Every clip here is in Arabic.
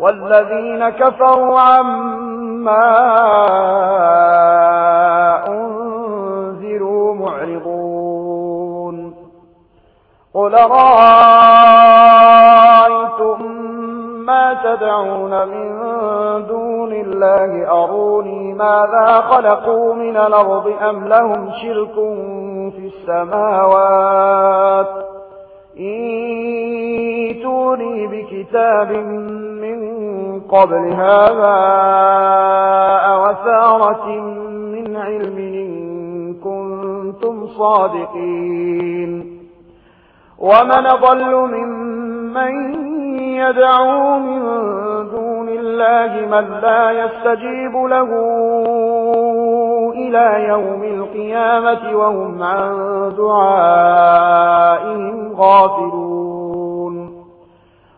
والذين كفروا عما أنذروا معرضون. قل رأيتم ما تدعون من دون الله؟ أروني ماذا خلقوا من الأرض أم لهم شرك في السماوات؟ إيتوني بكتاب من قبل هذا أوثارة من علم إن كنتم صادقين. ومن ضل ممن يدعو من دون الله من لا يستجيب له إلى يوم القيامة وهم عن دعائهم غافلون.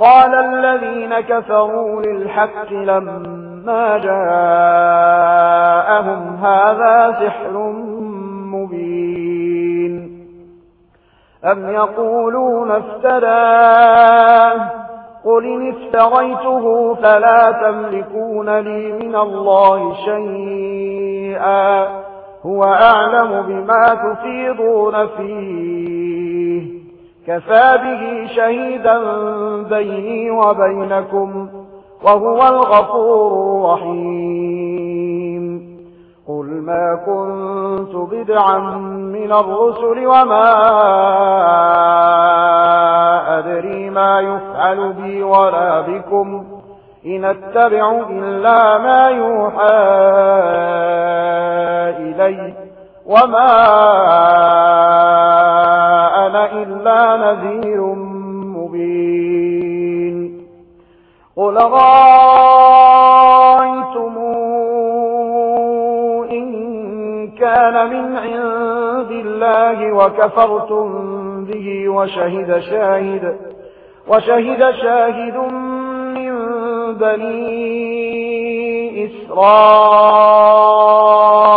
قال الذين كفروا للحق لما جاءهم هذا سحر مبين. أم يقولون افتداه قل إن افتريته فلا تملكون لي من الله شيئا. هو أعلم بما تفيضون فيه. كفى به شهيدا بيني وبينكم وهو الغفور الرحيم قل ما كنت بدعا من الرسل وما أدري ما يفعل بي ولا بكم إن اتبع إلا ما يوحى إلي وما كان إلا نذير مبين. قل رأيتم إن كان من عند الله وكفرتم به وشهد شاهد وشهد شاهد من بني إسرائيل.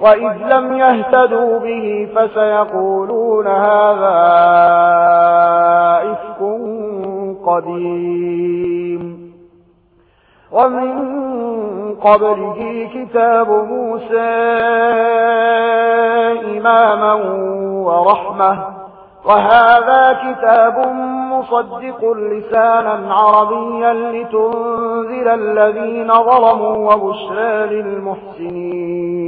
وإذ لم يهتدوا به فسيقولون هذا إفك قديم ومن قبله كتاب موسى إماما ورحمة وهذا كتاب مصدق لسانا عربيا لتنذر الذين ظلموا وبشرى للمحسنين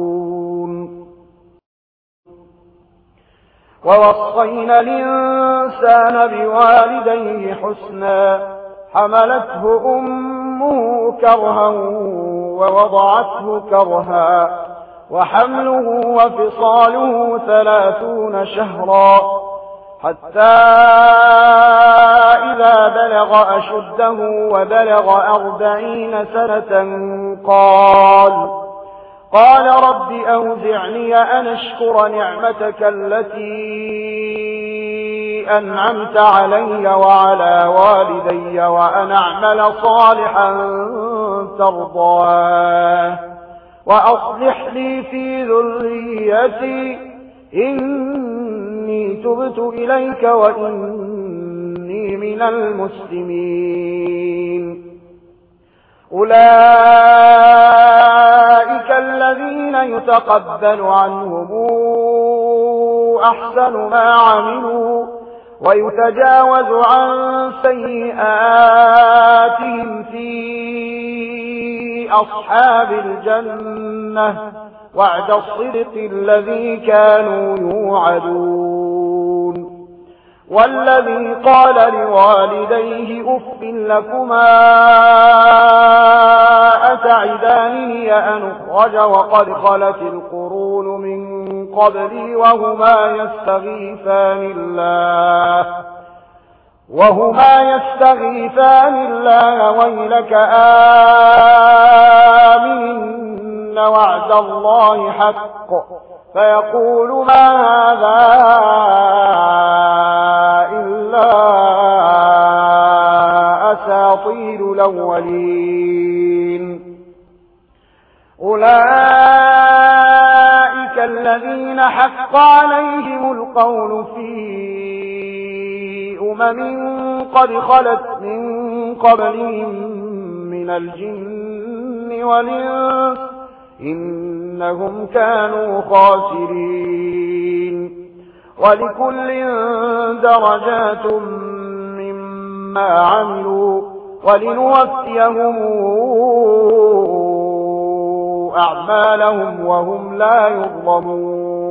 ووصينا الإنسان بوالديه حسنا حملته أمه كرها ووضعته كرها وحمله وفصاله ثلاثون شهرا حتى إذا بلغ أشده وبلغ أربعين سنة قال قال رب أوزعني أن أشكر نعمتك التي أنعمت علي وعلى والدي وأن أعمل صالحا ترضى وأصلح لي في ذريتي إني تبت إليك وإني من المسلمين أولئك أولئك الذين يتقبل عنهم أحسن ما عملوا ويتجاوز عن سيئاتهم في أصحاب الجنة وعد الصدق الذي كانوا يوعدون والذي قال لوالديه أف لكما أتعدانني أن أخرج وقد خلت القرون من قبلي وهما يستغيثان الله وهما يستغيثان الله ويلك آمن وعد الله حق فيقول ما هذا حق عليهم القول في أمم قد خلت من قبلهم من الجن والإنس إنهم كانوا خاسرين ولكل درجات مما عملوا ولنوفيهم أعمالهم وهم لا يظلمون